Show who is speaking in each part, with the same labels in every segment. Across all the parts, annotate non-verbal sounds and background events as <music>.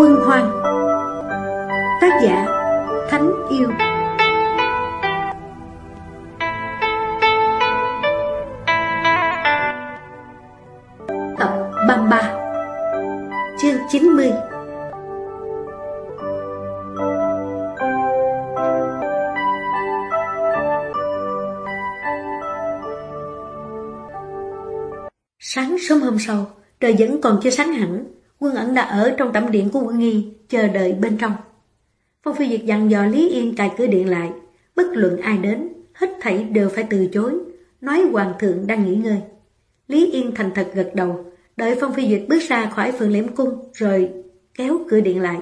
Speaker 1: Quân hoang. Tác giả Thánh Yêu. Tập 33 Chương 90 Sáng sớm hôm sau, trời vẫn còn chưa sáng hẳn, đã ở trong tẩm điện của quân nghi, chờ đợi bên trong. Phong phi duyệt dặn dò Lý Yên cài cửa điện lại, bất luận ai đến, hết thảy đều phải từ chối, nói hoàng thượng đang nghỉ ngơi. Lý Yên thành thật gật đầu, đợi Phong Phi Duyệt bước ra khỏi phường liễm cung, rồi kéo cửa điện lại.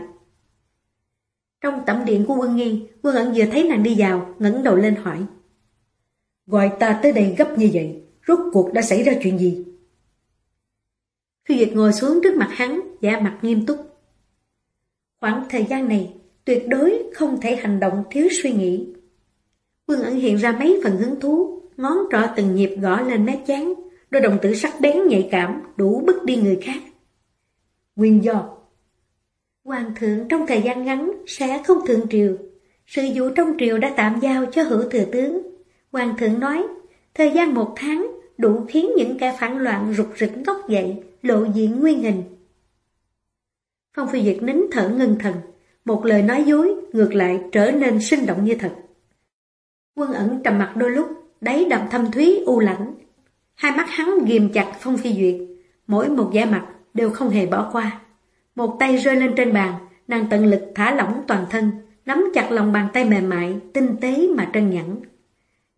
Speaker 1: Trong tẩm điện của quân nghi, quân ẩn vừa thấy nàng đi vào, ngẩng đầu lên hỏi.
Speaker 2: Gọi ta tới đây gấp như vậy, rốt cuộc đã xảy ra chuyện gì?
Speaker 1: Phi Duyệt ngồi xuống trước mặt hắn, giả mặt nghiêm túc. Khoảng thời gian này, tuyệt đối không thể hành động thiếu suy nghĩ. vương ẩn hiện ra mấy phần hứng thú, ngón trỏ từng nhịp gõ lên mép chán, đôi đồng tử sắc bén nhạy cảm, đủ bức đi người khác.
Speaker 2: Nguyên do
Speaker 1: Hoàng thượng trong thời gian ngắn sẽ không thượng triều. Sự vụ trong triều đã tạm giao cho hữu thừa tướng. Hoàng thượng nói, thời gian một tháng đủ khiến những kẻ phản loạn rụt rịch ngóc dậy, lộ diện nguyên hình. Phong Phi Duyệt nín thở ngưng thần, một lời nói dối ngược lại trở nên sinh động như thật. Quân ẩn trầm mặt đôi lúc, đáy đầm thâm thúy u lãnh. Hai mắt hắn ghim chặt Phong Phi Duyệt, mỗi một vẻ mặt đều không hề bỏ qua. Một tay rơi lên trên bàn, nàng tận lực thả lỏng toàn thân, nắm chặt lòng bàn tay mềm mại, tinh tế mà trân nhẫn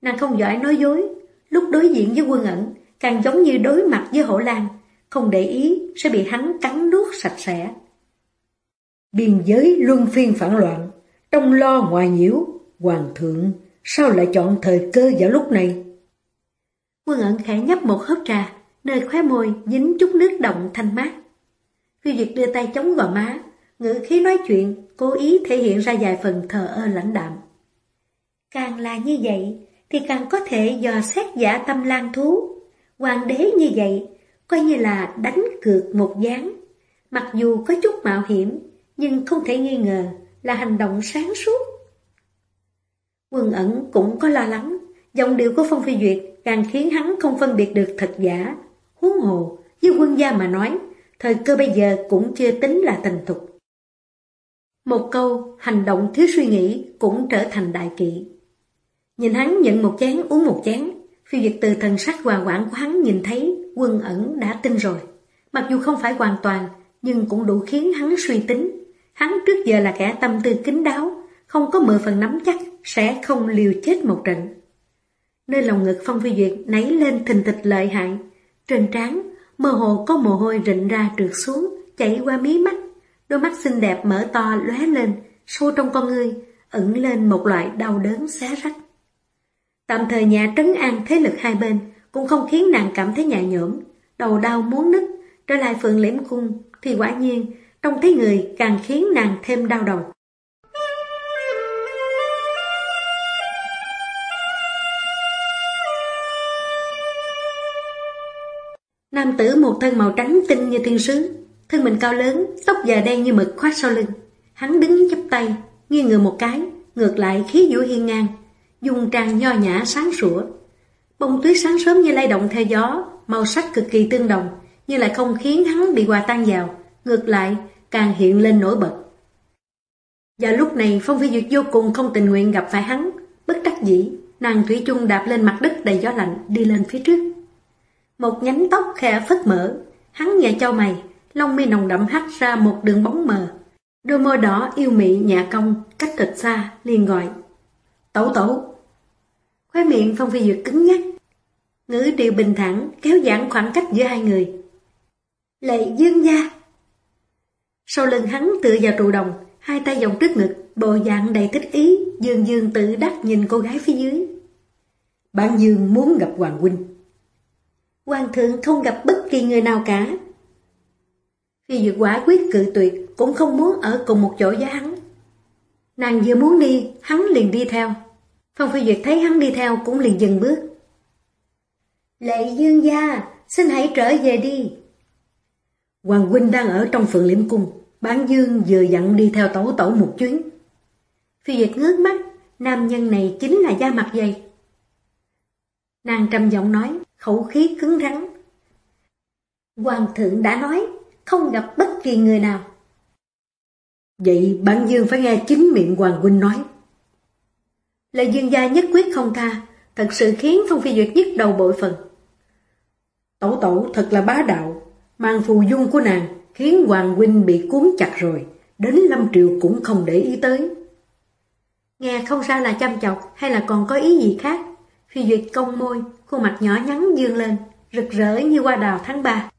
Speaker 1: Nàng không giỏi nói dối, lúc đối diện với quân ẩn, càng giống như đối mặt với hổ lan, không để ý sẽ bị hắn cắn nuốt sạch sẽ.
Speaker 2: Biên giới luân phiên phản loạn, trong lo ngoài nhiễu, hoàng thượng, sao lại chọn thời cơ vào lúc này?
Speaker 1: Quân ẩn khẽ nhấp một hớp trà, nơi khóe môi dính chút nước động thanh mát. Phi Duyệt đưa tay chống gò má, ngữ khí nói chuyện, cố ý thể hiện ra vài phần thờ ơ lãnh đạm. Càng là như vậy, thì càng có thể dò xét giả tâm lan thú. Hoàng đế như vậy, coi như là đánh cược một gián. Mặc dù có chút mạo hiểm, nhưng không thể nghi ngờ là hành động sáng suốt. Quân ẩn cũng có lo lắng, dòng điệu của Phong Phi Duyệt càng khiến hắn không phân biệt được thật giả. Huống hồ, với quân gia mà nói, thời cơ bây giờ cũng chưa tính là thành thục. Một câu, hành động thiếu suy nghĩ cũng trở thành đại kỵ. Nhìn hắn nhận một chén uống một chén, Phi Duyệt từ thần sắc hòa quảng của hắn nhìn thấy quân ẩn đã tin rồi. Mặc dù không phải hoàn toàn, nhưng cũng đủ khiến hắn suy tính. Hắn trước giờ là kẻ tâm tư kín đáo, không có mười phần nắm chắc, sẽ không liều chết một trận. Nơi lòng ngực Phong Phi Duyệt nảy lên thình thịch lợi hại. Trên trán, mơ hồ có mồ hôi rịn ra trượt xuống, chảy qua mí mắt. Đôi mắt xinh đẹp mở to lóe lên, sâu trong con ngươi, ẩn lên một loại đau đớn xé rách. Tạm thời nhà trấn an thế lực hai bên, cũng không khiến nàng cảm thấy nhẹ nhõm, đầu đau muốn nứt, trở lại phượng liễm cung, thì quả nhiên, trong thấy người càng khiến nàng thêm đau đầu. Nam tử một thân màu trắng tinh như thiên sứ, thân mình cao lớn, tóc dài đen như mực khoát sau lưng. Hắn đứng chắp tay, nghiêng người một cái, ngược lại khí vũ hiên ngang, dùng trang nho nhã sáng sủa. Bông tuyết sáng sớm như lay động theo gió, màu sắc cực kỳ tương đồng, nhưng lại không khiến hắn bị hòa tan vào, ngược lại càng hiện lên nổi bật. Và lúc này Phong Phi Duyệt vô cùng không tình nguyện gặp phải hắn, bất đắc dĩ, nàng Thủy chung đạp lên mặt đất đầy gió lạnh đi lên phía trước. Một nhánh tóc khẽ phất mở, hắn nhẹ trao mày, lông mi nồng đậm hắt ra một đường bóng mờ. Đôi môi đỏ yêu mị nhạ cong, cách thật xa, liền gọi. Tẩu tẩu. Khóe miệng Phong Phi Duyệt cứng nhắc. Ngữ điệu bình thản, kéo giãn khoảng cách giữa hai người. Lệ dương gia. Sau lưng hắn tựa vào trụ đồng, hai tay vòng trước ngực, bộ dạng đầy thích ý, dương dương tự đắc nhìn cô gái phía dưới.
Speaker 2: Bạn Dương muốn gặp Hoàng Huynh.
Speaker 1: Hoàng thượng không gặp bất kỳ người nào cả. Phi Duyệt quả quyết cự tuyệt, cũng không muốn ở cùng một chỗ với hắn. Nàng vừa muốn đi, hắn liền đi theo. Phong Phi Duyệt thấy hắn đi theo cũng liền dừng bước. Lệ Dương gia, xin hãy trở về đi.
Speaker 2: Hoàng huynh đang ở trong phượng liễm cung, Bán Dương vừa dặn đi theo tẩu tẩu một chuyến.
Speaker 1: Phi Việt ngước mắt, nam nhân này chính là da mặt dày. Nàng trầm giọng nói, khẩu khí cứng rắn. Hoàng thượng đã nói, không gặp bất kỳ người nào.
Speaker 2: Vậy bản dương phải nghe chính miệng Hoàng Huynh nói.
Speaker 1: Lệ dương gia nhất quyết không tha, thật sự khiến Phong Phi Duyệt nhức đầu bội phần.
Speaker 2: Tẩu tẩu thật là bá đạo, mang phù dung của nàng khiến Hoàng Huynh bị cuốn chặt rồi, đến Lâm triều cũng không để ý tới.
Speaker 1: Nghe không ra là chăm chọc hay là còn có ý gì khác. Phi Duyệt công môi, khuôn mặt nhỏ nhắn dương lên, rực rỡ như hoa đào tháng 3.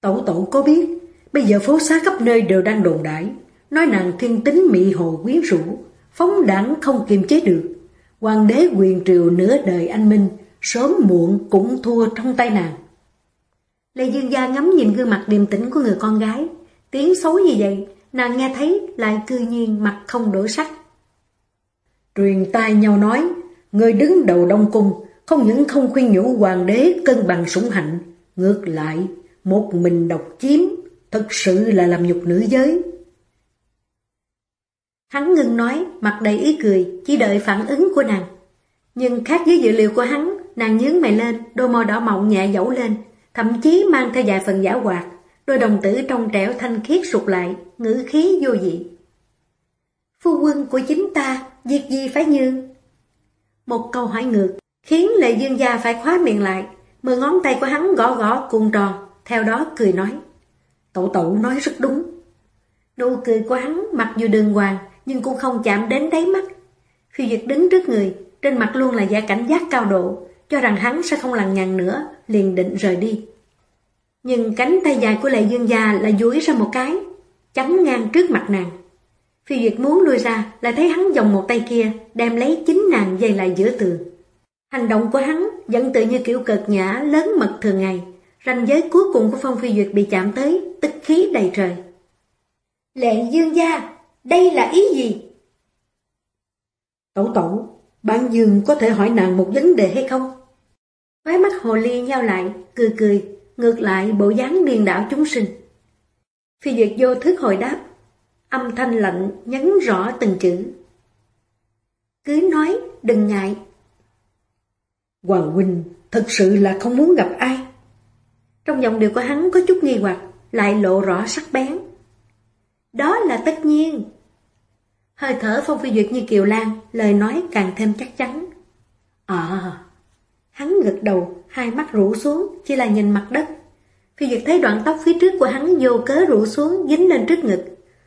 Speaker 2: Tẩu tẩu có biết, bây giờ phố xá khắp nơi đều đang đồn đại, nói nàng thiên tính mị hồ quyến rũ, phóng đẳng không kiềm chế được. Hoàng đế quyền triều nửa đời anh minh, sớm muộn cũng thua trong tay nàng.
Speaker 1: Lê Dương Gia ngắm nhìn gương mặt điềm tĩnh của người con gái, tiếng xấu như vậy, nàng nghe thấy lại cư nhiên mặt không đổi sắc.
Speaker 2: Truyền tai nhau nói, người đứng đầu Đông Cung không những không khuyên nhủ hoàng đế cân bằng sủng hạnh, ngược lại, một mình độc chiếm, thật sự là làm nhục nữ giới.
Speaker 1: Hắn ngưng nói, mặt đầy ý cười, chỉ đợi phản ứng của nàng. Nhưng khác với dự liệu của hắn, nàng nhướng mày lên, đôi môi đỏ mọng nhẹ dẫu lên, thậm chí mang theo vài phần giả hoạt, đôi đồng tử trong trẻo thanh khiết sụt lại, ngữ khí vô dị. Phu quân của chính ta, việc gì phải như Một câu hỏi ngược, khiến lệ dương gia phải khóa miệng lại, mười ngón tay của hắn gõ gõ cuồng tròn, theo đó cười nói.
Speaker 2: Tẩu tẩu nói rất đúng.
Speaker 1: Nụ cười của hắn mặc dù đường hoàng, nhưng cũng không chạm đến đáy mắt. Phi Duyệt đứng trước người, trên mặt luôn là vẻ cảnh giác cao độ, cho rằng hắn sẽ không lằng nhằng nữa, liền định rời đi. Nhưng cánh tay dài của Lệ Dương Gia lại duỗi ra một cái, chắn ngang trước mặt nàng. Phi Duyệt muốn lui ra, lại thấy hắn dòng một tay kia, đem lấy chính nàng dây lại giữa tường. Hành động của hắn vẫn tự như kiểu cợt nhã lớn mật thường ngày, ranh giới cuối cùng của Phong Phi Duyệt bị chạm tới, tức khí đầy trời. Lệ Dương Gia, đây là ý gì?
Speaker 2: Tẩu tẩu, bạn Dương có thể hỏi nàng một vấn đề hay không?
Speaker 1: Khóe mắt hồ ly nhau lại, cười cười, ngược lại bộ dáng điền đảo chúng sinh. Phi Duyệt vô thức hồi đáp, âm thanh lạnh nhấn rõ từng chữ. Cứ nói, đừng ngại.
Speaker 2: Hoàng Huynh thật sự là không muốn gặp ai.
Speaker 1: Trong giọng điệu của hắn có chút nghi hoặc, lại lộ rõ sắc bén. Đó là tất nhiên. Hơi thở Phong Phi Duyệt như kiều lan, lời nói càng thêm chắc chắn. À, hắn gật đầu, hai mắt rũ xuống, chỉ là nhìn mặt đất. Phi Duyệt thấy đoạn tóc phía trước của hắn vô cớ rũ xuống, dính lên trước ngực.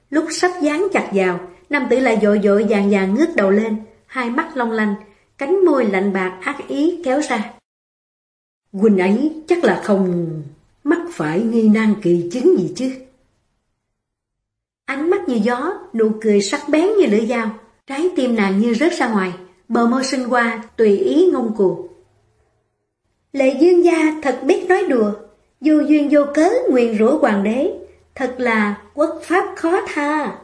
Speaker 1: Lúc sắp dán chặt vào, nam tử lại dội dội vàng vàng ngước đầu lên, hai mắt long lanh, cánh môi lạnh bạc ác ý kéo ra.
Speaker 2: Quỳnh ấy chắc là không mắc phải nghi nan kỳ chứng gì chứ.
Speaker 1: Ánh mắt như gió, nụ cười sắc bén như lưỡi dao, trái tim nàng như rớt ra ngoài, bờ môi sinh qua, tùy ý ngông cuồng. Lệ dương gia thật biết nói đùa, dù duyên vô cớ nguyền rủa hoàng đế, thật là quốc pháp khó tha.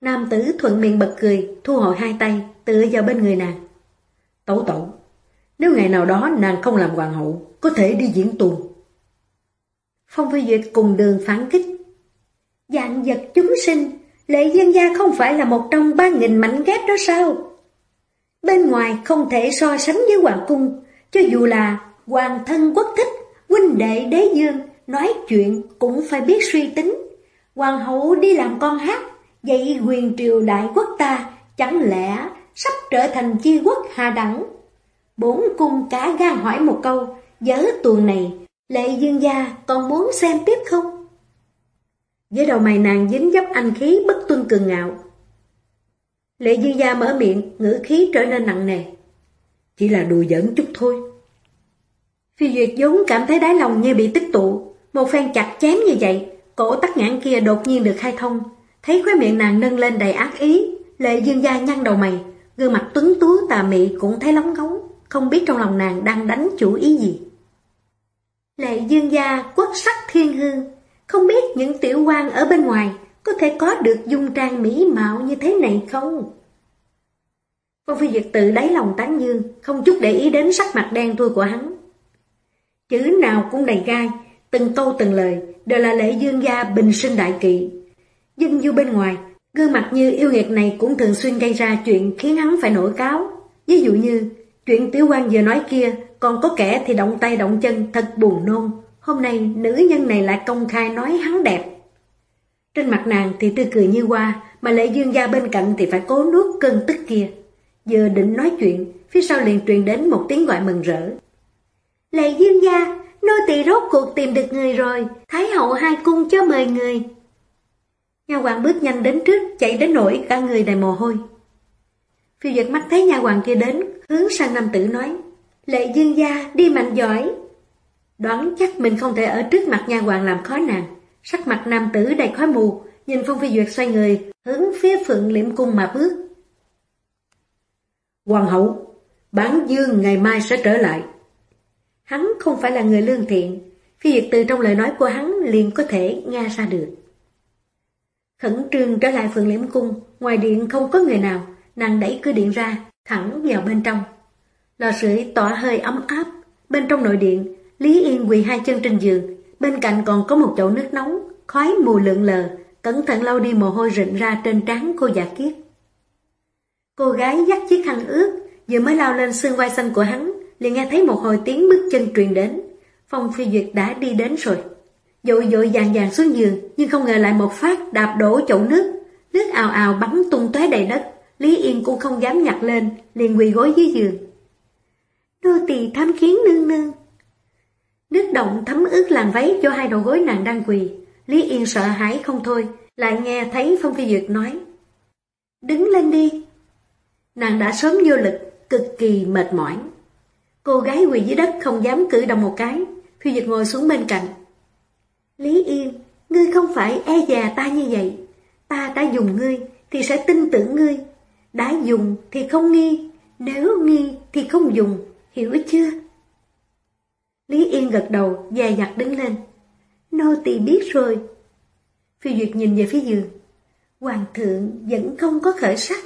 Speaker 1: Nam tử thuận miệng bật cười, thu hồi hai tay, tựa vào bên người nàng.
Speaker 2: Tẩu tẩu, nếu ngày nào đó nàng không làm hoàng hậu, có thể đi diễn tuồng.
Speaker 1: Phong Phi Duyệt cùng đường phản kích. Dạng vật chúng sinh, lệ dân gia không phải là một trong ba nghìn mảnh ghép đó sao? Bên ngoài không thể so sánh với hoàng cung, cho dù là hoàng thân quốc thích, huynh đệ đế dương, nói chuyện cũng phải biết suy tính. Hoàng hậu đi làm con hát, vậy quyền triều đại quốc ta chẳng lẽ sắp trở thành chi quốc hà đẳng? Bốn cung cả gan hỏi một câu, dở tuần này, lệ dương gia còn muốn xem tiếp không? Với đầu mày nàng dính dấp anh khí bất tuân cường ngạo. Lệ dương gia mở miệng, ngữ khí trở nên nặng nề.
Speaker 2: Chỉ là đùa giỡn chút thôi.
Speaker 1: Phi Duyệt vốn cảm thấy đáy lòng như bị tích tụ, một phen chặt chém như vậy, cổ tắc ngãn kia đột nhiên được khai thông, thấy khóe miệng nàng nâng lên đầy ác ý, lệ dương gia nhăn đầu mày, gương mặt tuấn tú tà mị cũng thấy lóng ngóng, không biết trong lòng nàng đang đánh chủ ý gì. Lệ dương gia quốc sắc thiên hương, không biết những tiểu quan ở bên ngoài có thể có được dung trang mỹ mạo như thế này không? Phong Phi Duyệt tự đáy lòng tán dương, không chút để ý đến sắc mặt đen thui của hắn. Chữ nào cũng đầy gai,
Speaker 2: từng câu từng lời đều là lễ dương gia bình sinh đại kỵ. dân du bên ngoài, gương mặt như yêu nghiệt này cũng thường xuyên gây ra chuyện khiến hắn phải nổi cáo. Ví dụ như, chuyện tiểu quan vừa nói kia, còn có kẻ thì động tay động chân thật buồn nôn. Hôm nay nữ nhân này lại công khai nói hắn đẹp. Trên mặt nàng thì tươi cười như hoa, mà lệ dương gia bên cạnh thì phải cố nuốt cơn tức kia. Vừa định nói chuyện, phía sau liền truyền đến một tiếng gọi mừng rỡ.
Speaker 1: Lệ dương gia, nô tỳ rốt cuộc tìm được người rồi, Thái hậu hai cung cho mời người.
Speaker 2: nhà hoàng bước nhanh đến trước, chạy đến nổi cả người đầy mồ hôi. Phiêu giật mắt thấy nhà hoàng kia đến, hướng sang nam tử nói, Lệ dương gia, đi mạnh giỏi. Đoán chắc mình không thể ở trước mặt nhà hoàng làm khó nàng. Sắc mặt nam tử đầy khói mù, nhìn Phong Phi Duyệt xoay người, hướng phía phượng liễm cung mà bước. Hoàng hậu, bán dương ngày mai sẽ trở lại. Hắn không phải là người lương thiện, Phi Duyệt từ trong lời nói của hắn liền có thể nghe ra được. Khẩn trương trở lại phượng liễm cung, ngoài điện không có người nào, nàng đẩy cửa điện ra, thẳng vào bên trong. Lò sưởi tỏa hơi ấm áp, bên trong nội điện, Lý Yên quỳ hai chân trên giường, bên cạnh còn có một chậu nước nóng, khói mù lượn lờ, cẩn thận lau đi mồ hôi rịn ra trên trán cô già kiết. Cô gái dắt chiếc khăn ướt, vừa mới lao lên xương vai xanh của hắn, liền nghe thấy một hồi tiếng bước chân truyền đến. Phong Phi Duyệt đã đi đến rồi. Dội dội vàng vàng xuống giường, nhưng không ngờ lại một phát đạp đổ chậu nước. Nước ào ào bắn tung tóe đầy đất, Lý Yên cũng không dám nhặt lên, liền quỳ gối dưới giường.
Speaker 1: Nô tỳ tham kiến nương nương.
Speaker 2: Nước động thấm ướt làn váy cho hai đầu gối nàng đang quỳ. Lý Yên sợ hãi không thôi, lại nghe thấy Phong Phi Duyệt nói.
Speaker 1: Đứng lên đi.
Speaker 2: Nàng đã sớm vô lực, cực kỳ mệt mỏi. Cô gái quỳ dưới đất không dám cử động một cái, Phi dịch ngồi xuống bên cạnh.
Speaker 1: Lý Yên, ngươi không phải e già ta như vậy. Ta đã dùng ngươi thì sẽ tin tưởng ngươi. Đã dùng thì không nghi, nếu nghi thì không dùng, hiểu chưa?
Speaker 2: Lý Yên gật đầu, dài dặt đứng lên.
Speaker 1: Nô tỳ biết rồi.
Speaker 2: Phi Duyệt nhìn về phía giường.
Speaker 1: Hoàng thượng vẫn không có khởi sắc.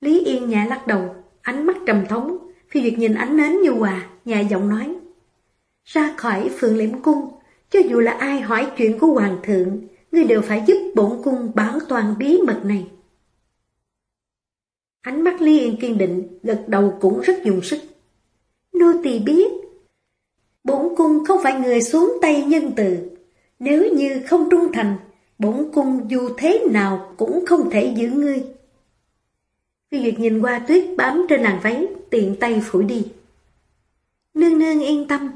Speaker 2: Lý Yên nhẹ lắc đầu, ánh mắt trầm thống. Phi Duyệt nhìn ánh nến như hòa, nhẹ giọng nói.
Speaker 1: Ra khỏi phượng liễm cung, cho dù là ai hỏi chuyện của Hoàng thượng, ngươi đều phải giúp bổn cung bảo toàn bí mật này.
Speaker 2: Ánh mắt Lý Yên kiên định, gật đầu cũng rất dùng sức.
Speaker 1: Nô tỳ biết, bổn cung không phải người xuống tay nhân từ. Nếu như không trung thành, bổn cung dù thế nào cũng không thể giữ ngươi.
Speaker 2: Phi Duyệt nhìn qua tuyết bám trên làn váy, tiện tay phủi đi.
Speaker 1: Nương nương yên tâm.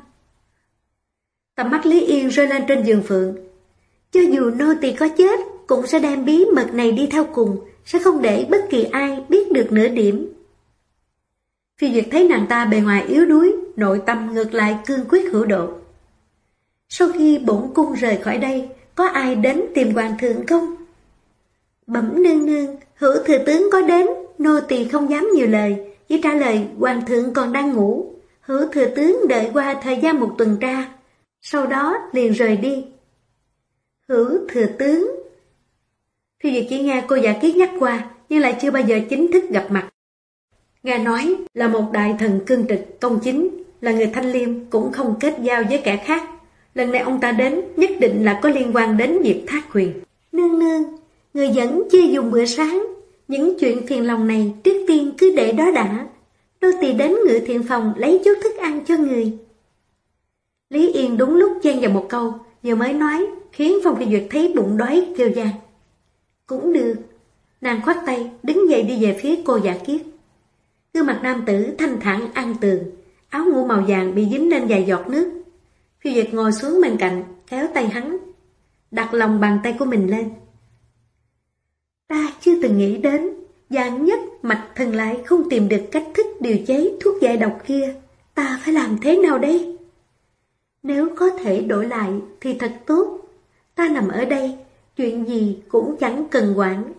Speaker 2: Tầm mắt Lý Yên rơi lên trên giường phượng.
Speaker 1: Cho dù nô tỳ có chết, cũng sẽ đem bí mật này đi theo cùng, sẽ không để bất kỳ ai biết được nửa điểm.
Speaker 2: Phi Duyệt thấy nàng ta bề ngoài yếu đuối, nội tâm ngược lại cương quyết hữu độ.
Speaker 1: Sau khi bổn cung rời khỏi đây, có ai đến tìm hoàng thượng không? Bẩm nương nương, hữu thừa tướng có đến, nô tỳ không dám nhiều lời, chỉ trả lời hoàng thượng còn đang ngủ. hứa thừa tướng đợi qua thời gian một tuần tra, sau đó liền rời đi. Hứa thừa tướng
Speaker 2: Phi Duyệt chỉ nghe cô giả kiết nhắc qua, nhưng lại chưa bao giờ chính thức gặp mặt. Nghe nói là một đại thần cương trực, công chính, là người thanh liêm cũng không kết giao với kẻ khác. Lần này ông ta đến nhất định là có liên quan đến việc thác quyền.
Speaker 1: Nương nương, người vẫn chưa dùng bữa sáng. Những chuyện phiền lòng này trước tiên cứ để đó đã. Đô tỳ đến ngự thiện phòng lấy chút thức ăn cho người.
Speaker 2: Lý Yên đúng lúc chen vào một câu, vừa mới nói, khiến Phong Phi Duyệt thấy bụng đói kêu ra.
Speaker 1: Cũng được.
Speaker 2: Nàng khoát tay, đứng dậy đi về phía cô giả kiết. Gương mặt nam tử thanh thản ăn tường, áo ngủ màu vàng bị dính lên vài giọt nước. Phi Duyệt ngồi xuống bên cạnh, kéo tay hắn, đặt lòng bàn tay của mình lên.
Speaker 1: Ta chưa từng nghĩ đến, dạng nhất mạch thần lại không tìm được cách thức điều chế thuốc giải độc kia. Ta phải làm thế nào đây? Nếu có thể đổi lại thì thật tốt. Ta nằm ở đây, chuyện gì cũng chẳng cần quản.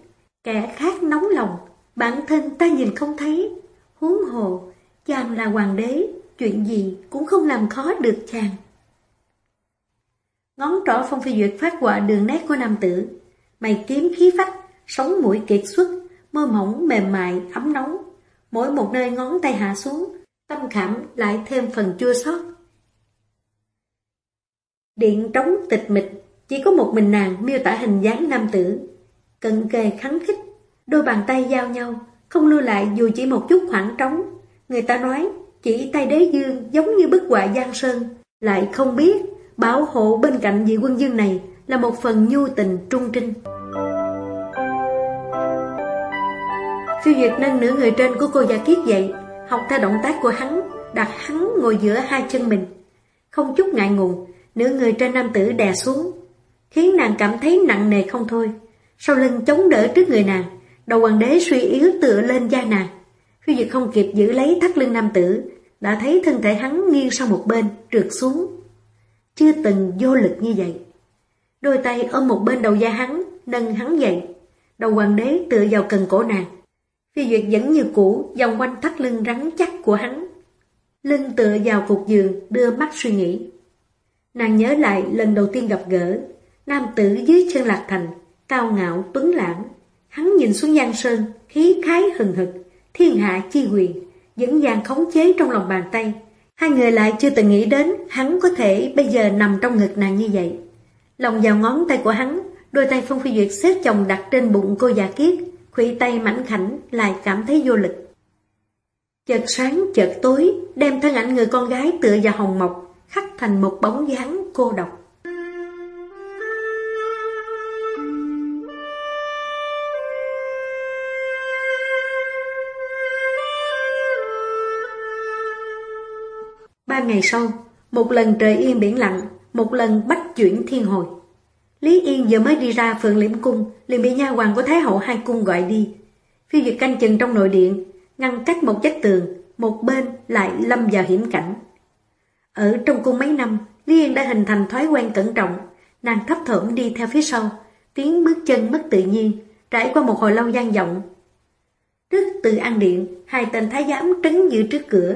Speaker 1: Kẻ khác nóng lòng, bản thân ta nhìn không thấy. Huống hồ, chàng là hoàng đế, chuyện gì cũng không làm khó được chàng.
Speaker 2: Ngón trỏ Phong Phi Duyệt phát họa đường nét của nam tử, mày kiếm khí phách, sống mũi kiệt xuất, môi mỏng mềm mại, ấm nóng. Mỗi một nơi ngón tay hạ xuống, tâm khảm lại thêm phần chua xót.
Speaker 1: Điện trống tịch mịch, chỉ có một mình nàng miêu tả hình dáng nam tử. Cận kề khắng khích, đôi bàn tay giao nhau, không lưu lại dù chỉ một chút khoảng trống. Người ta nói, chỉ tay đế dương giống như bức họa Giang Sơn, lại không biết bảo hộ bên cạnh vị quân dương này là một phần nhu tình trung trinh. Phiêu Duyệt nâng nửa người trên của cô Gia Kiết dậy, học theo động tác của hắn, đặt hắn ngồi giữa hai chân mình. Không chút ngại ngùng, nửa người trên nam tử đè xuống, khiến nàng cảm thấy nặng nề không thôi. Sau lưng chống đỡ trước người nàng, đầu hoàng đế suy yếu tựa lên da nàng. Phiêu Duyệt không kịp giữ lấy thắt lưng nam tử, đã thấy thân thể hắn nghiêng sang một bên, trượt xuống. Chưa từng vô lực như vậy. Đôi tay ôm một bên đầu da hắn, nâng hắn dậy. Đầu hoàng đế tựa vào cần cổ nàng. Phi Duyệt vẫn như cũ, vòng quanh thắt lưng rắn chắc của hắn. linh tựa vào phục giường, đưa mắt suy nghĩ. Nàng nhớ lại lần đầu tiên gặp gỡ, nam tử dưới chân lạc thành, cao ngạo, tuấn lãng. Hắn nhìn xuống Giang Sơn, khí khái hừng hực, thiên hạ chi quyền, dẫn dàng khống chế trong lòng bàn tay. Hai người lại chưa từng nghĩ đến hắn có thể bây giờ nằm trong ngực nàng như vậy. Lòng vào ngón tay của hắn, đôi tay Phong Phi Duyệt xếp chồng đặt trên bụng cô già kiết, khuỷu tay mảnh khảnh lại cảm thấy vô lực. Chợt sáng chợt tối, đem thân ảnh người con gái tựa vào hồng mộc, khắc thành một bóng dáng cô độc. Ba ngày sau, một lần trời yên biển lặng, một lần bách chuyển thiên hồi. Lý Yên vừa mới đi ra phường liễm cung, liền bị nha hoàng của Thái hậu hai cung gọi đi. Phi Duyệt canh chừng trong nội điện, ngăn cách một vách tường, một bên lại lâm vào hiểm cảnh. Ở trong cung mấy năm, Lý Yên đã hình thành thói quen cẩn trọng, nàng thấp thởm đi theo phía sau, tiếng bước chân mất tự nhiên, trải qua một hồi lâu gian vọng. Trước từ an điện, hai tên thái giám trấn giữ trước cửa,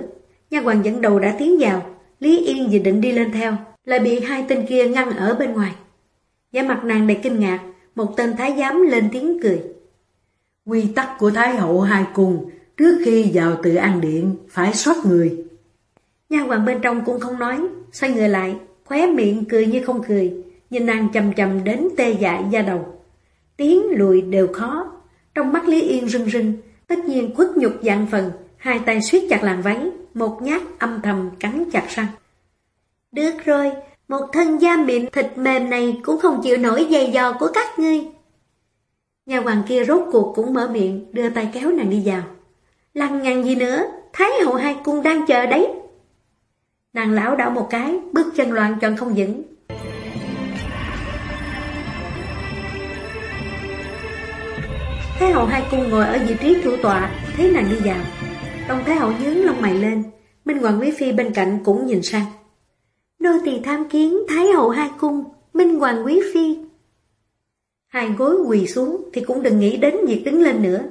Speaker 1: nha hoàng dẫn đầu đã tiến vào, Lý Yên dự định đi lên theo, lại bị hai tên kia ngăn ở bên ngoài. Giá mặt nàng đầy kinh ngạc, một tên thái giám lên tiếng cười.
Speaker 2: Quy tắc của Thái hậu hai cùng trước khi vào tự an điện, phải xót người.
Speaker 1: Nha hoàng bên trong cũng không nói, xoay người lại, khóe miệng cười như không cười, nhìn nàng chầm chầm đến tê dại da đầu. Tiếng lùi đều khó, trong mắt Lý Yên rưng rưng, tất nhiên khuất nhục dạng phần, hai tay suýt chặt làn váy, một nhát âm thầm cắn chặt răng. Được rồi, một thân da mịn thịt mềm này cũng không chịu nổi dày dò của các ngươi. Nhà hoàng kia rốt cuộc cũng mở miệng, đưa tay kéo nàng đi vào. Lăng nhằng gì nữa, Thái hậu hai cung đang chờ đấy. Nàng lão đảo một cái, bước chân loạn tròn không vững. Thái hậu hai cung ngồi ở vị trí thủ tọa, thấy nàng đi vào. đồng Thái hậu nhướng lông mày lên, Minh Hoàng Quý Phi bên cạnh cũng nhìn sang. Nô tỳ tham kiến Thái hậu hai cung, Minh Hoàng Quý Phi. Hai gối quỳ xuống thì cũng đừng nghĩ đến việc đứng lên nữa.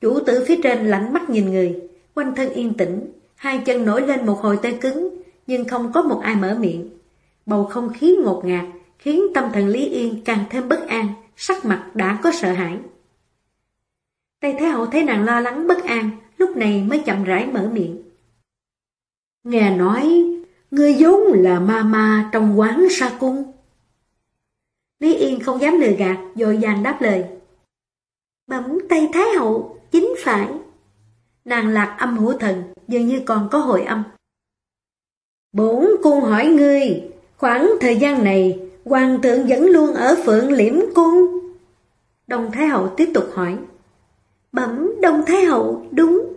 Speaker 1: Chủ tử phía trên lạnh mắt nhìn người, quanh thân yên tĩnh, hai chân nổi lên một hồi tê cứng, nhưng không có một ai mở miệng. Bầu không khí ngột ngạt, khiến tâm thần Lý Yên càng thêm bất an, sắc mặt đã có sợ hãi. Tây Thái Hậu thấy nàng lo lắng bất an, lúc này mới chậm rãi mở miệng.
Speaker 2: Nghe nói, ngươi vốn là ma ma trong quán sa cung.
Speaker 1: Lý Yên không dám lừa gạt, dội vàng đáp lời. Bẩm tay Thái Hậu, chính phải. Nàng lạc âm hữu thần, dường như còn có hồi âm.
Speaker 2: Bổn cung hỏi ngươi, khoảng thời gian này, hoàng thượng vẫn luôn ở phượng liễm cung.
Speaker 1: Đông Thái Hậu tiếp tục hỏi. Bẩm Đông Thái Hậu, đúng.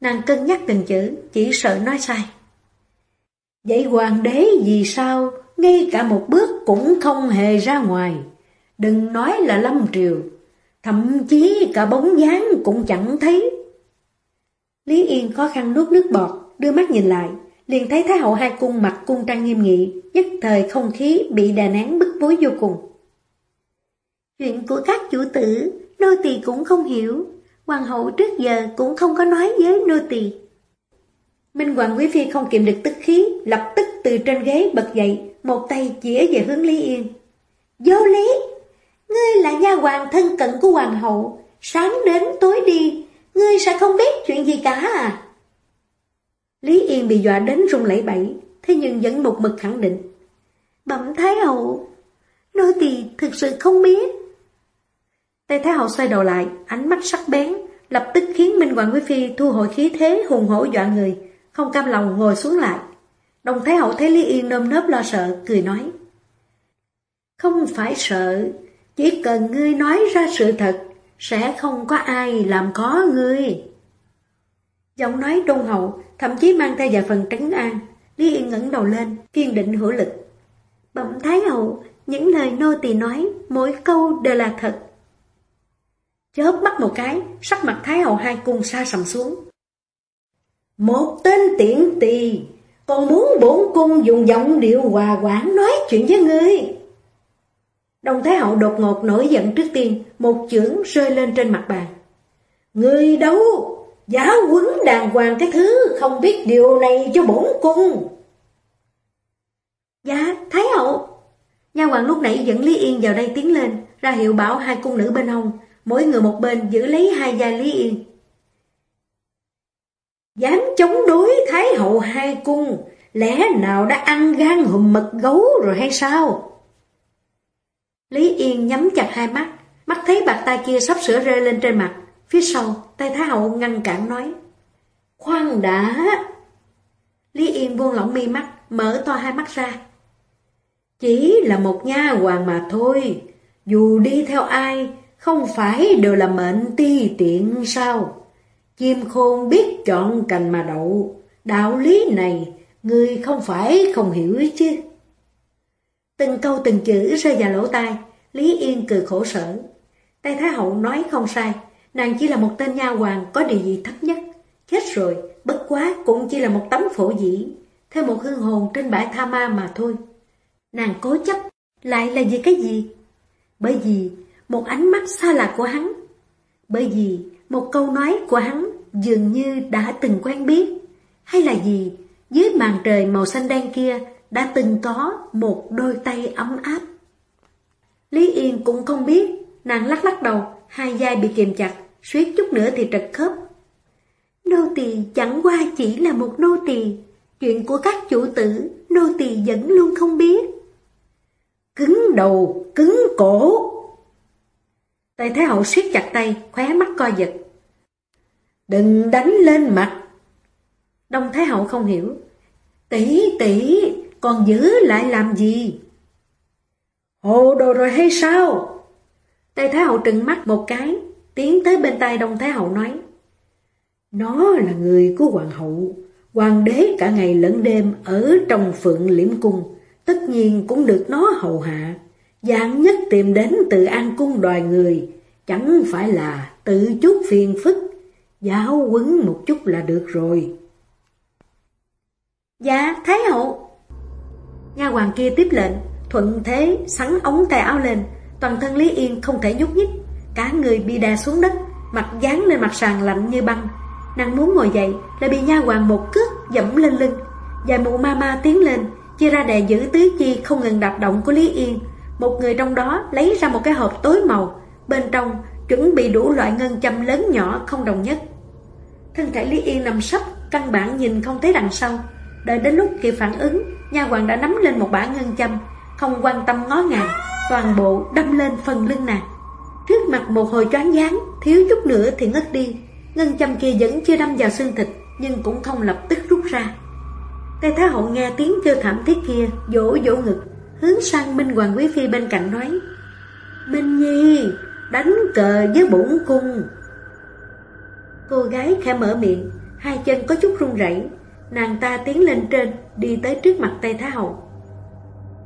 Speaker 1: Nàng cân nhắc từng chữ, chỉ sợ nói sai.
Speaker 2: Vậy hoàng đế vì sao ngay cả một bước cũng không hề ra ngoài? Đừng nói là lâm triều, thậm chí cả bóng dáng cũng chẳng thấy.
Speaker 1: Lý Yên khó khăn nuốt nước bọt, đưa mắt nhìn lại, liền thấy Thái hậu hai cung mặt cung trang nghiêm nghị, nhất thời không khí bị đà nén bức bối vô cùng. Chuyện của các chủ tử, nô tỳ cũng không hiểu, hoàng hậu trước giờ cũng không có nói với nô tỳ. Minh Hoàng Quý Phi không kiềm được tức khí, lập tức từ trên ghế bật dậy, một tay chĩa về hướng Lý Yên. Vô lý! Ngươi là nha hoàng thân cận của hoàng hậu, sáng đến tối đi, ngươi sẽ không biết chuyện gì cả à? Lý Yên bị dọa đến run lẩy bẩy, thế nhưng vẫn một mực khẳng định. Bẩm Thái Hậu, nô tỳ thực sự không biết. Tây Thái Hậu xoay đầu lại, ánh mắt sắc bén, lập tức khiến Minh Hoàng Quý Phi thu hồi khí thế hùng hổ dọa người, không cam lòng ngồi xuống lại. Đồng Thái Hậu thấy Lý Yên nơm nớp lo sợ, cười nói. Không phải sợ, chỉ cần ngươi nói ra sự thật, sẽ không có ai làm khó ngươi. Giọng nói đôn hậu, thậm chí mang theo vài phần trấn an. Lý Yên ngẩng đầu lên, kiên định hữu lực. Bẩm Thái Hậu, những lời nô tỳ nói, mỗi câu đều là thật. Chớp mắt một cái, sắc mặt Thái Hậu hai cung xa sầm xuống. Một tên tiện tỳ, còn muốn bổn cung dùng giọng điệu hòa quản nói chuyện với ngươi. Đồng Thái Hậu đột ngột nổi giận trước tiên, một chưởng rơi lên trên mặt bàn. ngươi đâu? Giáo quấn đàng hoàng cái thứ, không biết điều này cho bổn cung. Dạ, Thái Hậu. Nha hoàng lúc nãy dẫn Lý Yên vào đây tiến lên, ra hiệu bảo hai cung nữ bên hông, mỗi người một bên giữ lấy hai vai Lý Yên. Dám chống đối Thái Hậu hai cung, lẽ nào đã ăn gan hùm mật gấu rồi hay sao? Lý Yên nhắm chặt hai mắt, mắt thấy bạc tay kia sắp sửa rơi lên trên mặt. Phía sau, tay Thái Hậu ngăn cản nói. Khoan đã! Lý Yên buông lỏng mi mắt, mở to hai mắt ra. Chỉ là một nha hoàng mà thôi, dù đi theo ai, không phải đều là mệnh ti tiện sao? Chim khôn biết chọn cành mà đậu, đạo lý này, người không phải không hiểu chứ. Từng câu từng chữ rơi vào lỗ tai, Lý Yên cười khổ sở. Tây Thái Hậu nói không sai, nàng chỉ là một tên nha hoàng có địa vị thấp nhất. Chết rồi, bất quá cũng chỉ là một tấm phổ dĩ, thêm một hương hồn trên bãi tha ma mà thôi. Nàng cố chấp, lại là vì cái gì? Bởi vì một ánh mắt xa lạ của hắn. Bởi vì một câu nói của hắn dường như đã từng quen biết. Hay là gì? Dưới màn trời màu xanh đen kia đã từng có một đôi tay ấm áp. Lý Yên cũng không biết, nàng lắc lắc đầu, hai vai bị kìm chặt, suýt chút nữa thì trật khớp. Nô tỳ chẳng qua chỉ là một nô tỳ, chuyện của các chủ tử, nô tỳ vẫn luôn không biết. Cứng đầu, cứng cổ. Tây Thái Hậu siết chặt tay, khóe mắt co giật. Đừng đánh lên mặt. Đông Thái Hậu không hiểu. Tỷ tỷ, còn giữ lại làm gì? Hồ đồ rồi hay sao? Tây Thái Hậu trừng mắt một cái, tiến tới bên tay Đông Thái Hậu nói. Nó là người của Hoàng hậu, Hoàng đế cả ngày lẫn đêm ở trong phượng liễm cung, tất nhiên cũng được nó hầu hạ. Dạng nhất tìm đến từ an cung đòi người, chẳng phải là tự chút phiền phức, giáo quấn một chút là được rồi. Dạ, Thái hậu. Nha hoàng kia tiếp lệnh, thuận thế sắn ống tay áo lên, toàn thân Lý Yên không thể nhúc nhích, cả người bị đè xuống đất, mặt dán lên mặt sàn lạnh như băng. Nàng muốn ngồi dậy, lại bị nha hoàng một cước dẫm lên lưng. Dài mụ ma ma tiến lên, chia ra đè giữ tứ chi không ngừng đạp động của Lý Yên. Một người trong đó lấy ra một cái hộp tối màu, bên trong chuẩn bị đủ loại ngân châm lớn nhỏ không đồng nhất. Thân thể Lý Yên nằm sấp, căn bản nhìn không thấy đằng sau. Đợi đến lúc kịp phản ứng, nha hoàng đã nắm lên một bả ngân châm, không quan tâm ngó ngàng, toàn bộ đâm lên phần lưng nàng. Trước mặt một hồi choáng váng, thiếu chút nữa thì ngất đi. Ngân châm kia vẫn chưa đâm vào xương thịt, nhưng cũng không lập tức rút ra. Tây Thái Hậu nghe tiếng kêu thảm thiết kia, vỗ vỗ ngực, hướng sang Minh Hoàng Quý Phi bên cạnh nói, Minh Nhi, đánh cờ với bổn cung. Cô gái khẽ mở miệng, hai chân có chút run rẩy, nàng ta tiến lên trên, đi tới trước mặt Tây Thái Hậu.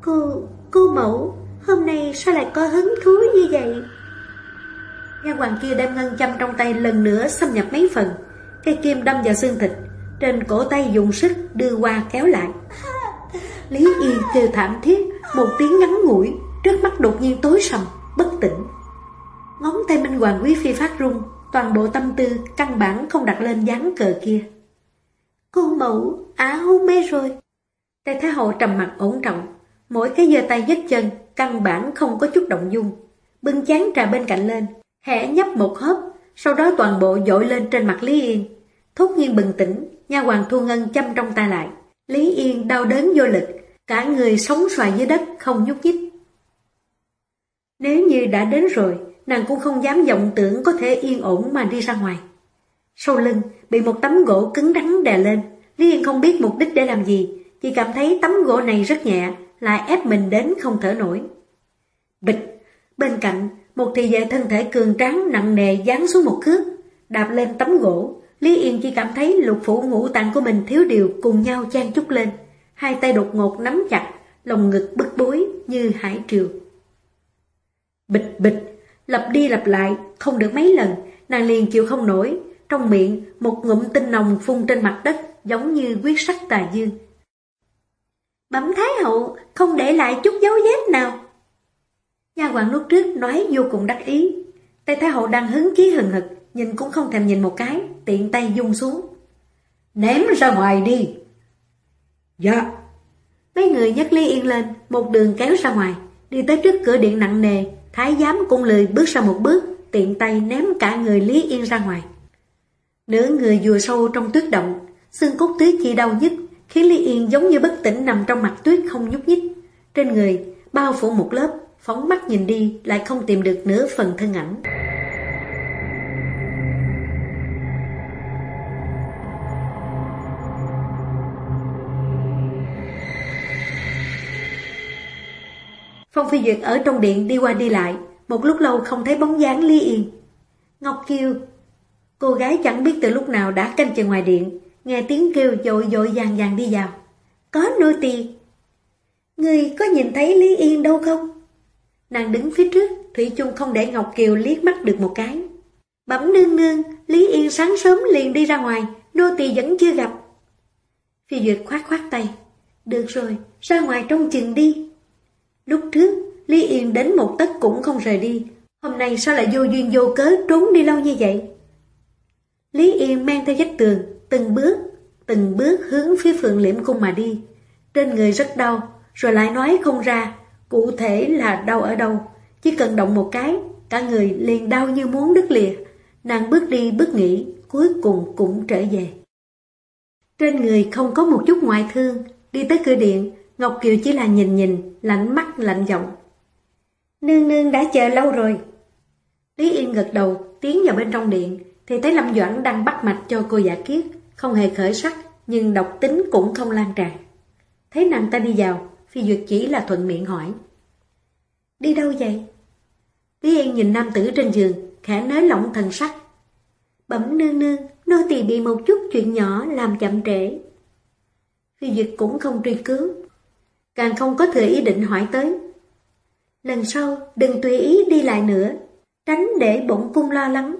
Speaker 1: Cô, cô mẫu, hôm nay sao lại có hứng thú như vậy? Nha hoàng kia đem ngân châm trong tay lần nữa xâm nhập mấy phần, cây kim đâm vào xương thịt, trên cổ tay dùng sức đưa qua kéo lại. Lý y kêu thảm thiết, một tiếng ngắn ngủi, trước mắt đột nhiên tối sầm, bất tỉnh. Ngón tay Minh Hoàng Quý Phi phát rung toàn bộ tâm tư căn bản không đặt lên dáng cờ kia. Cô mẫu, á hôn mê rồi. Tây Thái Hậu trầm mặt ổn trọng, Mỗi cái giơ tay nhấc chân, căn bản không có chút động dung. Bưng chán trà bên cạnh lên, hẻ nhấp một hớp, sau đó toàn bộ dội lên trên mặt Lý Yên. Thốt nhiên bừng tỉnh, nha hoàng thu ngân chăm trong tay lại. Lý Yên đau đớn vô lực, Cả người sống xoài dưới đất không nhúc nhích. Nếu như đã đến rồi, nàng cũng không dám vọng tưởng có thể yên ổn mà đi ra ngoài. Sau lưng, bị một tấm gỗ cứng rắn đè lên, Lý Yên không biết mục đích để làm gì, chỉ cảm thấy tấm gỗ này rất nhẹ, lại ép mình đến không thở nổi. Bịch, bên cạnh, một thị vệ thân thể cường tráng nặng nề dán xuống một cước, đạp lên tấm gỗ. Lý Yên chỉ cảm thấy lục phủ ngũ tạng của mình thiếu điều cùng nhau chan chút lên, hai tay đột ngột nắm chặt, lồng ngực bức bối như hải triều. Bịch bịch, lặp đi lặp lại, không được mấy lần, nàng liền chịu không nổi, trong miệng một ngụm tinh nồng phun trên mặt đất giống như quyết sắc tà dương. Bẩm Thái Hậu, không để lại chút dấu vết nào. Nhà hoàng lúc trước nói vô cùng đắc ý. Tay Thái Hậu đang hứng chí hừng hực, nhìn cũng không thèm nhìn một cái, tiện tay dung xuống. Ném ra ngoài đi. Dạ. Mấy người nhấc Lý Yên lên, một đường kéo ra ngoài, đi tới trước cửa điện nặng nề, Thái giám cũng lười bước ra một bước, tiện tay ném cả người Lý Yên ra ngoài. Nửa người vừa sâu trong tuyết động, xương cốt tuyết chi đau nhức, khiến Lý Yên giống như bất tỉnh nằm trong mặt tuyết không nhúc nhích. Trên người, bao phủ một lớp, phóng mắt nhìn đi lại không tìm được nửa phần thân ảnh. Phong Phi Duyệt ở trong điện đi qua đi lại, một lúc lâu không thấy bóng dáng Lý Yên. Ngọc kêu, cô gái chẳng biết từ lúc nào đã canh chờ ngoài điện, nghe tiếng kêu dội dội vàng vàng đi vào. Có nô tỳ. Người có nhìn thấy Lý Yên đâu không? Nàng đứng phía trước, Thủy chung không để Ngọc Kiều liếc mắt được một cái. Bẩm nương nương, Lý Yên sáng sớm liền đi ra ngoài, nô tỳ vẫn chưa gặp. Phi Duyệt khoát khoát tay. Được rồi, ra ngoài trong chừng đi. Lúc trước, Lý Yên đến một tấc cũng không rời đi. Hôm nay sao lại vô duyên vô cớ trốn đi lâu như vậy? Lý Yên mang theo vách tường, từng bước, từng bước hướng phía phượng liễm cung mà đi. Trên người rất đau, rồi lại nói không ra, cụ thể là đau ở đâu. Chỉ cần động một cái, cả người liền đau như muốn đứt lìa. Nàng bước đi bước nghỉ, cuối cùng cũng trở về. Trên người không có một chút ngoại thương, đi tới cửa điện, Ngọc Kiều chỉ là nhìn nhìn, lạnh mắt lạnh giọng. Nương nương đã chờ lâu rồi. Lý Yên gật đầu, tiến vào bên trong điện, thì thấy Lâm Doãn đang bắt mạch cho cô giả kiết, không hề khởi sắc, nhưng độc tính cũng không lan tràn. Thấy nàng ta đi vào, Phi Duyệt chỉ là thuận miệng hỏi. Đi đâu vậy? Lý Yên nhìn nam tử trên giường, khẽ nới lỏng thần sắc. Bẩm nương nương, nô tỳ bị một chút chuyện nhỏ làm chậm trễ. Phi Duyệt cũng không truy cứu, càng không có thừa ý định hỏi tới. Lần sau, đừng tùy ý đi lại nữa, tránh để bổn cung lo lắng.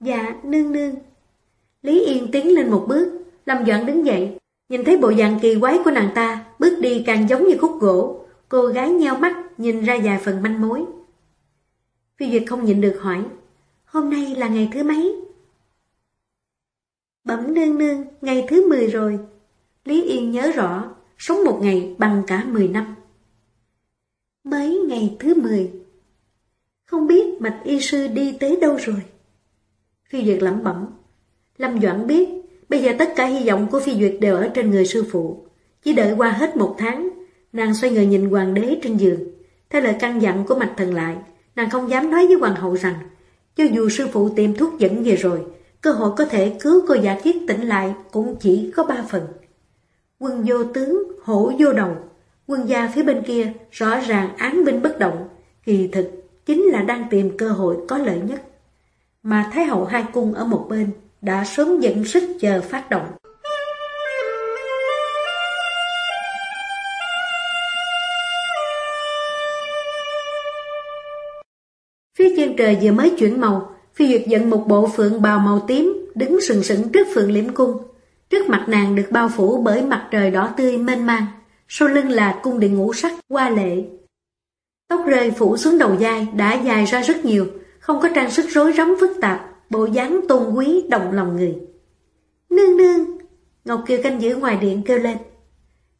Speaker 1: Dạ, nương nương. Lý Yên tiến lên một bước, Lâm Doãn đứng dậy, nhìn thấy bộ dạng kỳ quái của nàng ta, bước đi càng giống như khúc gỗ, cô gái nheo mắt nhìn ra vài phần manh mối. Phi Duyệt không nhịn được hỏi, hôm nay là ngày thứ mấy? Bẩm nương nương, ngày thứ 10 rồi. Lý Yên nhớ rõ, sống một ngày bằng cả 10 năm. Mấy ngày thứ 10 Không biết mạch y sư đi tới đâu rồi? Phi Duyệt lẩm bẩm. Lâm Doãn biết, bây giờ tất cả hy vọng của Phi Duyệt đều ở trên người sư phụ. Chỉ đợi qua hết một tháng, nàng xoay người nhìn hoàng đế trên giường. Theo lời căn dặn của mạch thần lại, nàng không dám nói với hoàng hậu rằng, cho dù sư phụ tìm thuốc dẫn về rồi, cơ hội có thể cứu cô giả kiết tỉnh lại cũng chỉ có ba phần. Quân vô tướng, hổ vô đầu, quân gia phía bên kia rõ ràng án binh bất động, kỳ thực chính là đang tìm cơ hội có lợi nhất mà Thái hậu hai cung ở một bên đã sớm dẫn sức chờ phát động. Phía chân trời vừa mới chuyển màu, Phi Duyệt dẫn một bộ phượng bào màu tím đứng sừng sững trước phượng liễm cung. Trước mặt nàng được bao phủ bởi mặt trời đỏ tươi mênh mang, sau lưng là cung điện ngũ sắc hoa lệ. Tóc rơi phủ xuống đầu dai đã dài ra rất nhiều, không có trang sức rối rắm phức tạp, bộ dáng tôn quý động lòng người. Nương nương! Ngọc Kiều canh giữ ngoài điện kêu lên.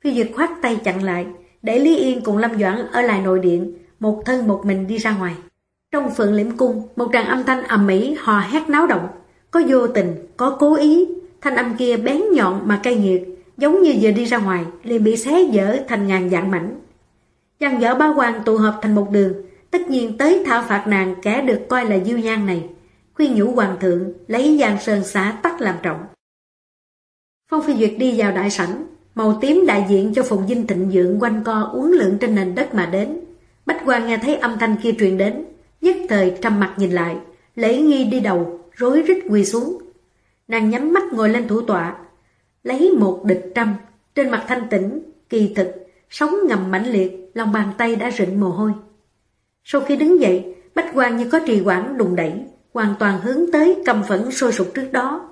Speaker 1: Phi Duyệt khoát tay chặn lại, để Lý Yên cùng Lâm Doãn ở lại nội điện, một thân một mình đi ra ngoài. Trong phượng liễm cung, một tràng âm thanh ầm ĩ hò hét náo động, có vô tình, có cố ý, thanh âm kia bén nhọn mà cay nghiệt, giống như vừa đi ra ngoài, liền bị xé dở thành ngàn dạng mảnh. Dàn dở ba hoàng tụ hợp thành một đường, tất nhiên tới thảo phạt nàng kẻ được coi là diêu nhan này, khuyên nhủ hoàng thượng lấy giang sơn xã tắc làm trọng. Phong Phi Duyệt đi vào đại sảnh, màu tím đại diện cho phùng dinh thịnh dưỡng quanh co uốn lượn trên nền đất mà đến. Bách quan nghe thấy âm thanh kia truyền đến, nhất thời trầm mặt nhìn lại, lễ nghi đi đầu, rối rít quỳ xuống. Nàng nhắm mắt ngồi lên thủ tọa, lấy một địch trăm, trên mặt thanh tĩnh, kỳ thực, sống ngầm mãnh liệt, lòng bàn tay đã rịn mồ hôi. Sau khi đứng dậy, Bách quan như có trì quản đùng đẩy, hoàn toàn hướng tới cầm phẫn sôi sục trước đó.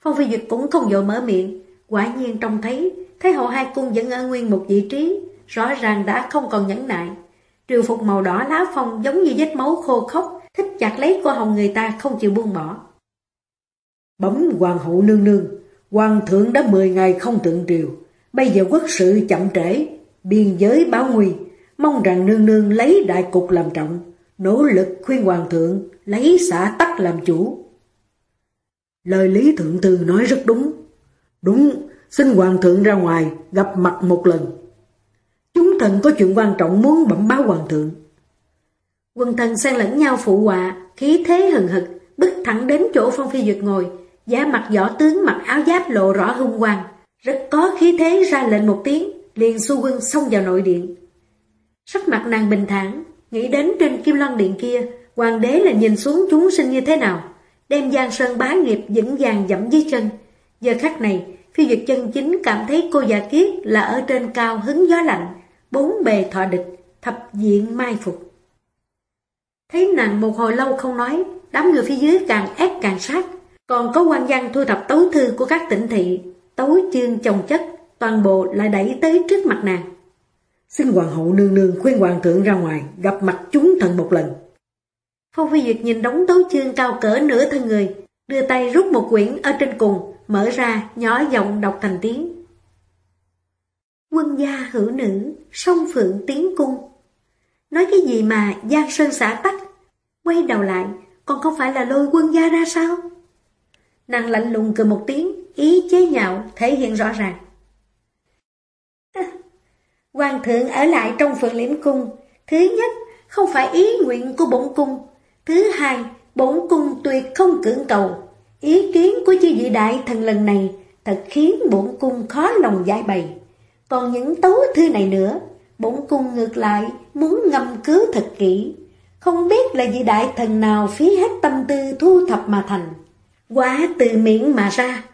Speaker 1: Phong Phi Duyệt cũng không dội mở miệng, quả nhiên trông thấy, thấy hậu hai cung vẫn ở nguyên một vị trí, rõ ràng đã không còn nhẫn nại. Triều phục màu đỏ lá phong giống như vết máu khô khốc, thích chặt lấy cô hồng người ta không chịu buông bỏ.
Speaker 2: Bấm hoàng hậu nương nương, hoàng thượng đã 10 ngày không thượng triều, bây giờ quốc sự chậm trễ, biên giới báo nguy, mong rằng nương nương lấy đại cục làm trọng, nỗ lực khuyên hoàng thượng lấy xã tắc làm chủ. Lời Lý Thượng Thư nói rất đúng. Đúng, xin hoàng thượng ra ngoài gặp mặt một lần. Chúng thần có chuyện quan trọng muốn bẩm báo hoàng thượng.
Speaker 1: Quân thần xen lẫn nhau phụ họa, khí thế hừng hực, bước thẳng đến chỗ Phong Phi Duyệt ngồi, giá mặt võ tướng mặc áo giáp lộ rõ hung quang, rất có khí thế ra lệnh một tiếng, liền xu quân xông vào nội điện. Sắc mặt nàng bình thản, nghĩ đến trên kim loan điện kia, hoàng đế là nhìn xuống chúng sinh như thế nào, đem giang sơn bá nghiệp vững vàng dẫm dưới chân. Giờ khắc này, phi duyệt chân chính cảm thấy cô già kiết là ở trên cao hứng gió lạnh, bốn bề thọ địch, thập diện mai phục. Thấy nàng một hồi lâu không nói, đám người phía dưới càng ép càng sát, còn có quan văn thu thập tấu thư của các tỉnh thị, tấu chương chồng chất, toàn bộ lại đẩy tới trước mặt nàng.
Speaker 2: Xin hoàng hậu nương nương khuyên hoàng thượng ra ngoài, gặp mặt chúng thần một lần.
Speaker 1: Phong Phi Duyệt nhìn đống tấu chương cao cỡ nửa thân người, đưa tay rút một quyển ở trên cùng, mở ra, nhỏ giọng đọc thành tiếng. Quân gia hữu nữ, song phượng tiến cung. Nói cái gì mà Giang Sơn xả tách? Quay đầu lại, còn không phải là lôi quân gia ra sao? Nàng lạnh lùng cười một tiếng, ý chế nhạo thể hiện rõ ràng. <laughs> Hoàng thượng ở lại trong phượng liễm cung, thứ nhất, không phải ý nguyện của bổn cung, thứ hai, bổn cung tuyệt không cưỡng cầu. Ý kiến của chư vị đại thần lần này thật khiến bổn cung khó lòng giải bày. Còn những tấu thư này nữa, bổn cung ngược lại muốn ngâm cứu thật kỹ. Không biết là vị đại thần nào phí hết tâm tư thu thập mà thành. Quá từ miệng mà ra,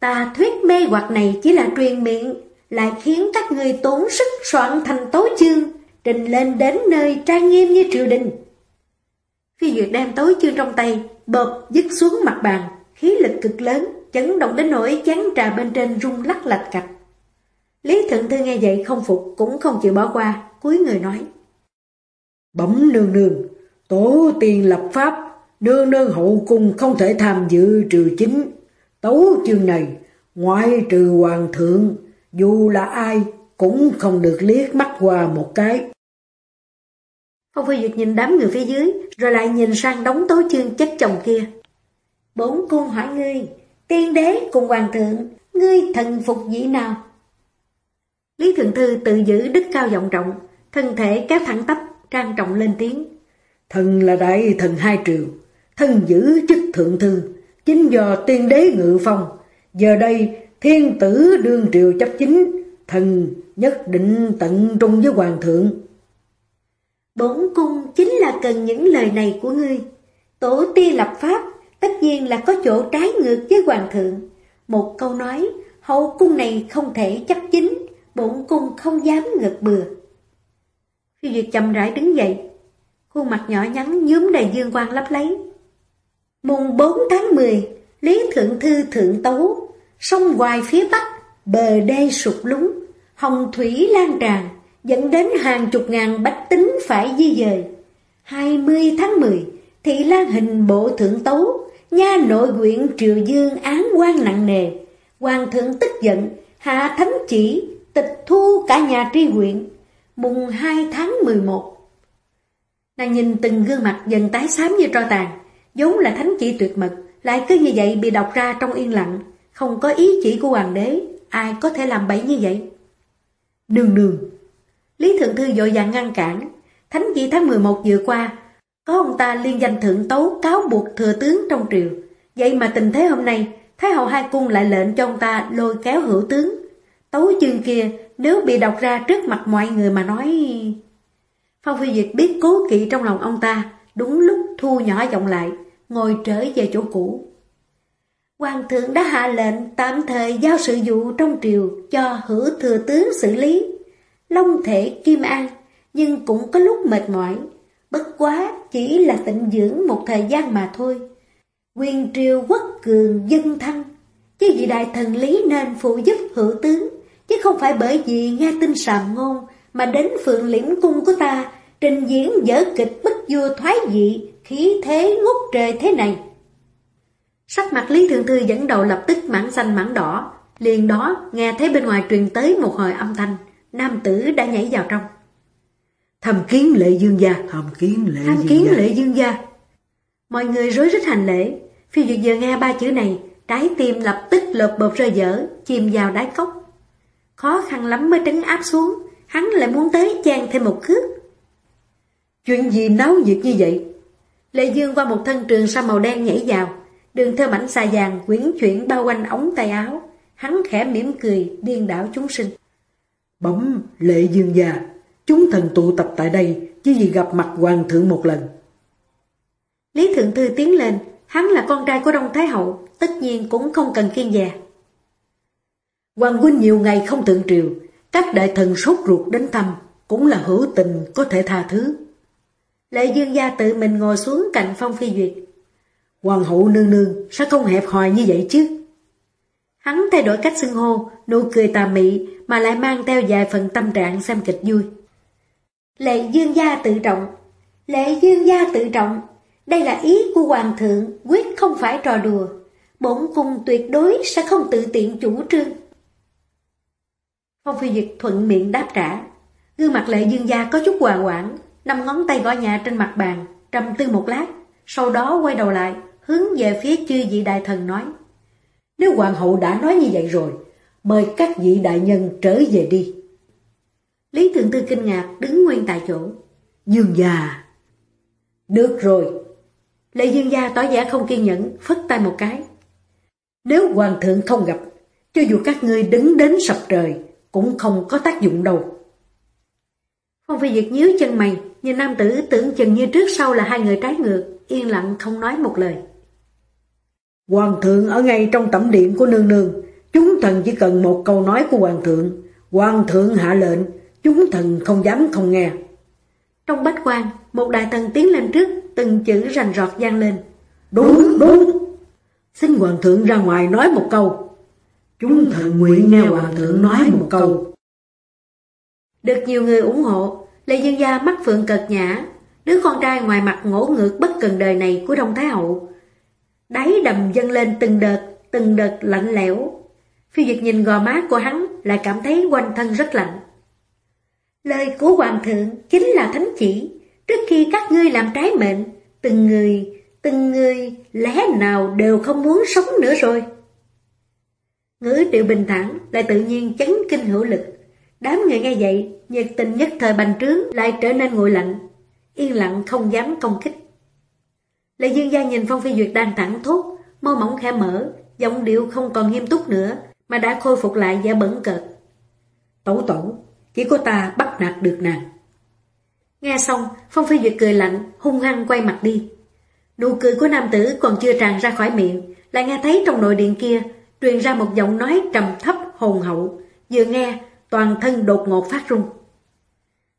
Speaker 1: ta thuyết mê hoặc này chỉ là truyền miệng, lại khiến các người tốn sức soạn thành tối chương, trình lên đến nơi trang nghiêm như triều đình. Khi Duyệt đem tối chương trong tay, bợp dứt xuống mặt bàn, khí lực cực lớn, chấn động đến nỗi chán trà bên trên rung lắc lạch cạch. Lý Thượng Thư nghe vậy không phục cũng không chịu bỏ qua, cúi người nói.
Speaker 2: bấm nương nương, tổ tiên lập pháp, nương nương hậu cung không thể tham dự trừ chính. Tấu chương này, ngoại trừ hoàng thượng, dù là ai cũng không được liếc mắt qua một cái.
Speaker 1: Phong Phi Duyệt nhìn đám người phía dưới, rồi lại nhìn sang đống tấu chương chất chồng kia. Bốn cung hỏi ngươi, tiên đế cùng hoàng thượng, ngươi thần phục dĩ nào? Lý Thượng Thư tự giữ đức cao vọng trọng, thân thể kéo thẳng tắp, trang trọng lên tiếng.
Speaker 2: Thần là đại thần hai triều, thân giữ chức thượng thư, chính do tiên đế ngự phong. Giờ đây thiên tử đương triều chấp chính, thần nhất định tận trung với hoàng thượng.
Speaker 1: bổn cung chính là cần những lời này của ngươi. Tổ tiên lập pháp, tất nhiên là có chỗ trái ngược với hoàng thượng. Một câu nói, hậu cung này không thể chấp chính, bổn cung không dám ngược bừa. Khi Duyệt chậm rãi đứng dậy, khuôn mặt nhỏ nhắn nhuốm đầy dương quang lấp lấy. Mùng 4 tháng 10, Lý Thượng Thư Thượng Tấu, sông hoài phía Bắc, bờ đê sụp lúng, hồng thủy lan tràn, dẫn đến hàng chục ngàn bách tính phải di dời. 20 tháng 10, Thị Lan Hình Bộ Thượng Tấu, nha nội quyện Triều Dương án quan nặng nề. Hoàng thượng tức giận, hạ thánh chỉ, tịch thu cả nhà tri huyện, mùng 2 tháng 11. Nàng nhìn từng gương mặt dần tái xám như tro tàn, vốn là thánh chỉ tuyệt mật, lại cứ như vậy bị đọc ra trong yên lặng, không có ý chỉ của hoàng đế, ai có thể làm bậy như vậy?
Speaker 2: đường đường
Speaker 1: Lý Thượng Thư dội dàng ngăn cản. Thánh chỉ tháng 11 vừa qua, có ông ta liên danh thượng tấu cáo buộc thừa tướng trong triều. Vậy mà tình thế hôm nay, Thái hậu hai cung lại lệnh cho ông ta lôi kéo hữu tướng. Tấu chương kia, nếu bị đọc ra trước mặt mọi người mà nói... Phong Phi việt biết cố kỵ trong lòng ông ta, đúng lúc thu nhỏ giọng lại, ngồi trở về chỗ cũ. Hoàng thượng đã hạ lệnh tạm thời giao sự vụ trong triều cho hữu thừa tướng xử lý. Long thể kim an, nhưng cũng có lúc mệt mỏi. Bất quá chỉ là tịnh dưỡng một thời gian mà thôi. Quyền triều quốc cường dân thăng, chứ vị đại thần lý nên phụ giúp hữu tướng, chứ không phải bởi vì nghe tin sàm ngôn mà đến phượng liễm cung của ta trình diễn dở kịch bức vua thoái dị, khí thế ngút trời thế này. Sắc mặt Lý Thượng Thư dẫn đầu lập tức mảng xanh mảng đỏ, liền đó nghe thấy bên ngoài truyền tới một hồi âm thanh, nam tử đã nhảy vào trong.
Speaker 2: Thầm kiến lệ dương gia, thầm kiến lệ
Speaker 1: Tham
Speaker 2: dương
Speaker 1: kiến
Speaker 2: gia.
Speaker 1: lệ dương gia. Mọi người rối rít hành lễ, phi duyệt giờ nghe ba chữ này, trái tim lập tức lợp bợp rơi dở, chìm vào đáy cốc. Khó khăn lắm mới trấn áp xuống, hắn lại muốn tới chen thêm một cước.
Speaker 2: Chuyện gì náo nhiệt như vậy?
Speaker 1: Lệ Dương qua một thân trường sa màu đen nhảy vào, đường theo mảnh xà vàng quyển chuyển bao quanh ống tay áo. Hắn khẽ mỉm cười, điên đảo chúng sinh.
Speaker 2: Bấm lệ dương gia, chúng thần tụ tập tại đây chỉ vì gặp mặt hoàng thượng một lần.
Speaker 1: Lý Thượng Thư tiến lên, hắn là con trai của Đông Thái Hậu, tất nhiên cũng không cần kiên dè.
Speaker 2: Hoàng huynh nhiều ngày không thượng triều, các đại thần sốt ruột đến thăm, cũng là hữu tình có thể tha thứ.
Speaker 1: Lệ Dương gia tự mình ngồi xuống cạnh Phong Phi Duyệt.
Speaker 2: Hoàng hậu nương nương sẽ không hẹp hòi như vậy chứ.
Speaker 1: Hắn thay đổi cách xưng hô, nụ cười tà mị mà lại mang theo vài phần tâm trạng xem kịch vui. Lệ Dương gia tự trọng, Lệ Dương gia tự trọng, đây là ý của Hoàng thượng, quyết không phải trò đùa. Bổn cung tuyệt đối sẽ không tự tiện chủ trương. Phong Phi Duyệt thuận miệng đáp trả. Gương mặt lệ dương gia có chút hòa quảng, năm ngón tay gõ nhẹ trên mặt bàn, trầm tư một lát, sau đó quay đầu lại, hướng về phía chư vị đại thần nói.
Speaker 2: Nếu hoàng hậu đã nói như vậy rồi, mời các vị đại nhân trở về đi.
Speaker 1: Lý Thượng Tư kinh ngạc đứng nguyên tại chỗ.
Speaker 2: Dương gia. Được rồi.
Speaker 1: Lệ Dương gia tỏ vẻ không kiên nhẫn, phất tay một cái.
Speaker 2: Nếu hoàng thượng không gặp, cho dù các ngươi đứng đến sập trời, cũng không có tác dụng đâu.
Speaker 1: Phong Phi Diệt nhíu chân mày, nhìn nam tử tưởng chừng như trước sau là hai người trái ngược, yên lặng không nói một lời.
Speaker 2: Hoàng thượng ở ngay trong tẩm điện của nương nương, chúng thần chỉ cần một câu nói của hoàng thượng. Hoàng thượng hạ lệnh, chúng thần không dám không nghe.
Speaker 1: Trong bách quan, một đại thần tiến lên trước, từng chữ rành rọt vang lên.
Speaker 2: Đúng, đúng. Xin hoàng thượng ra ngoài nói một câu. Chúng thần nguyện nghe hoàng thượng nói một câu.
Speaker 1: Được nhiều người ủng hộ, Lê Dương Gia mắt phượng cợt nhã, đứa con trai ngoài mặt ngỗ ngược bất cần đời này của Đông Thái Hậu. Đáy đầm dâng lên từng đợt, từng đợt lạnh lẽo. Phi Duyệt nhìn gò má của hắn lại cảm thấy quanh thân rất lạnh. Lời của Hoàng thượng chính là thánh chỉ, trước khi các ngươi làm trái mệnh, từng người, từng người lẽ nào đều không muốn sống nữa rồi. Ngữ điệu bình thản lại tự nhiên chấn kinh hữu lực. Đám người nghe vậy, nhiệt tình nhất thời bành trướng lại trở nên nguội lạnh, yên lặng không dám công kích. Lệ Dương Gia nhìn Phong Phi Duyệt đang thẳng thốt, môi mỏng khẽ mở, giọng điệu không còn nghiêm túc nữa, mà đã khôi phục lại giả bẩn cợt.
Speaker 2: Tẩu tẩu, chỉ có ta bắt nạt được nàng.
Speaker 1: Nghe xong, Phong Phi Duyệt cười lạnh, hung hăng quay mặt đi. Nụ cười của nam tử còn chưa tràn ra khỏi miệng, lại nghe thấy trong nội điện kia truyền ra một giọng nói trầm thấp hồn hậu, vừa nghe toàn thân đột ngột phát run.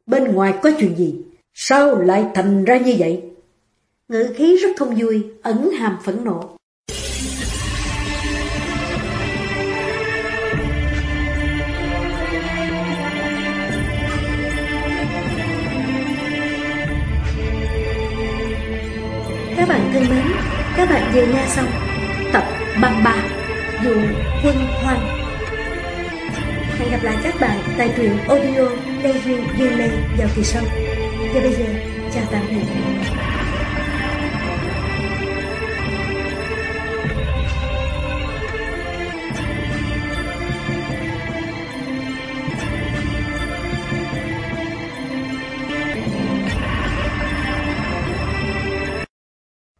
Speaker 2: Bên ngoài có chuyện gì? Sao lại thành ra như vậy?
Speaker 1: Ngữ khí rất không vui, ẩn hàm phẫn nộ. Các bạn thân mến, các bạn vừa nghe xong tập 33 dù Quân Hoang. Hẹn gặp lại các bạn tại truyện audio Lê Duyên Duyên Lê vào kỳ sau. Và bây giờ, chào tạm biệt.